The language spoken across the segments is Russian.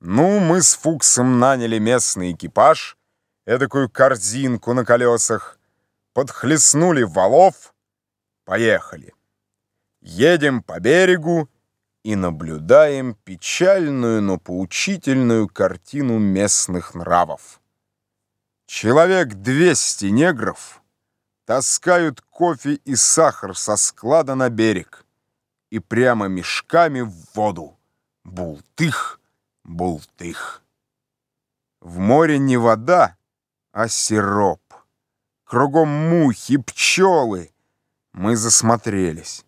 Ну, мы с Фуксом наняли местный экипаж, эдакую корзинку на колесах, подхлестнули валов, поехали. Едем по берегу и наблюдаем печальную, но поучительную картину местных нравов. Человек 200 негров таскают кофе и сахар со склада на берег и прямо мешками в воду. Бултых! Бултых. В море не вода, а сироп. Кругом мухи, пчелы. Мы засмотрелись.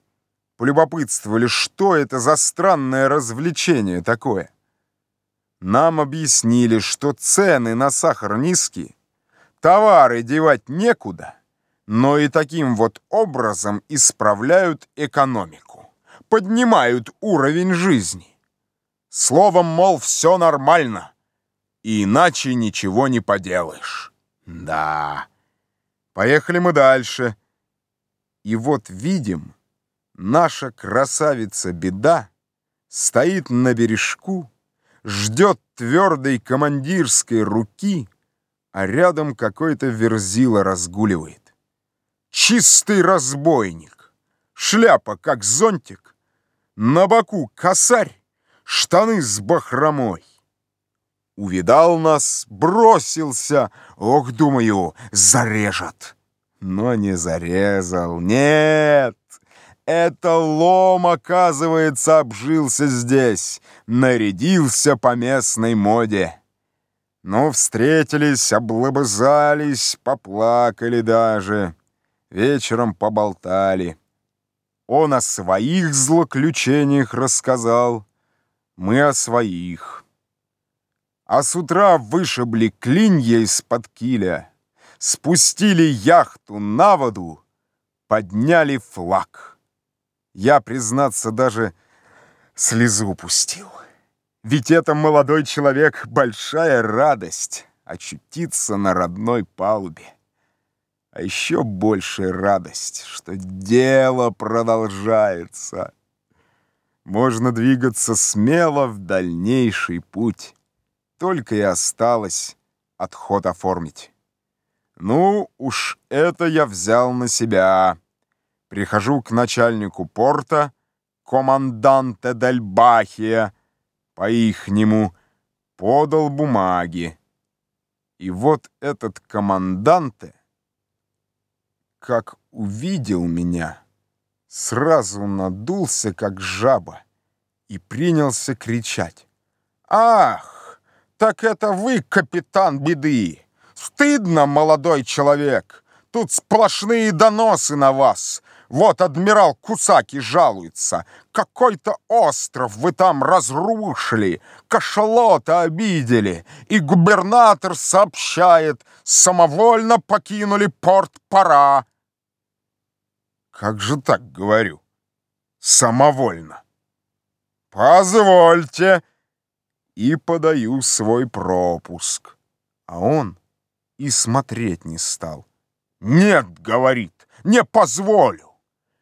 Полюбопытствовали, что это за странное развлечение такое. Нам объяснили, что цены на сахар низкие, товары девать некуда, но и таким вот образом исправляют экономику, поднимают уровень жизни. Словом, мол, все нормально. И иначе ничего не поделаешь. Да. Поехали мы дальше. И вот видим, наша красавица-беда стоит на бережку, ждет твердой командирской руки, а рядом какой-то верзила разгуливает. Чистый разбойник, шляпа как зонтик, на боку косарь, штаны с бахромой. Увидал нас, бросился, ох, думаю, зарежет. Но не зарезал, нет. Это лом, оказывается, обжился здесь, нарядился по местной моде. Ну, встретились, облобызались, поплакали даже, вечером поболтали. Он о своих злоключениях рассказал, мы о своих. А с утра вышибли клинья из-под киля, спустили яхту на воду, подняли флаг. Я, признаться, даже слезу пустил. Ведь это, молодой человек, большая радость очутиться на родной палубе. А еще большая радость, что дело продолжается можно двигаться смело в дальнейший путь. Только и осталось отход оформить. Ну, уж это я взял на себя. Прихожу к начальнику порта, команданте Дель Бахия, по-ихнему, подал бумаги. И вот этот команданте, как увидел меня сразу надулся, как жаба, и принялся кричать. «Ах, так это вы, капитан беды! Стыдно, молодой человек! Тут сплошные доносы на вас! Вот адмирал Кусаки жалуется. Какой-то остров вы там разрушили, кашалота обидели, и губернатор сообщает, самовольно покинули порт Пара, как же так говорю? Самовольно. Позвольте. И подаю свой пропуск. А он и смотреть не стал. Нет, говорит, не позволю.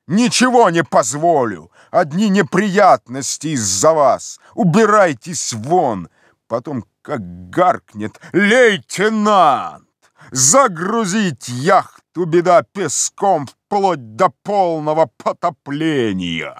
Ничего не позволю. Одни неприятности из-за вас. Убирайтесь вон. Потом как гаркнет «Лейтенант! Загрузить яхту беда песком вплоть до полного потопления!»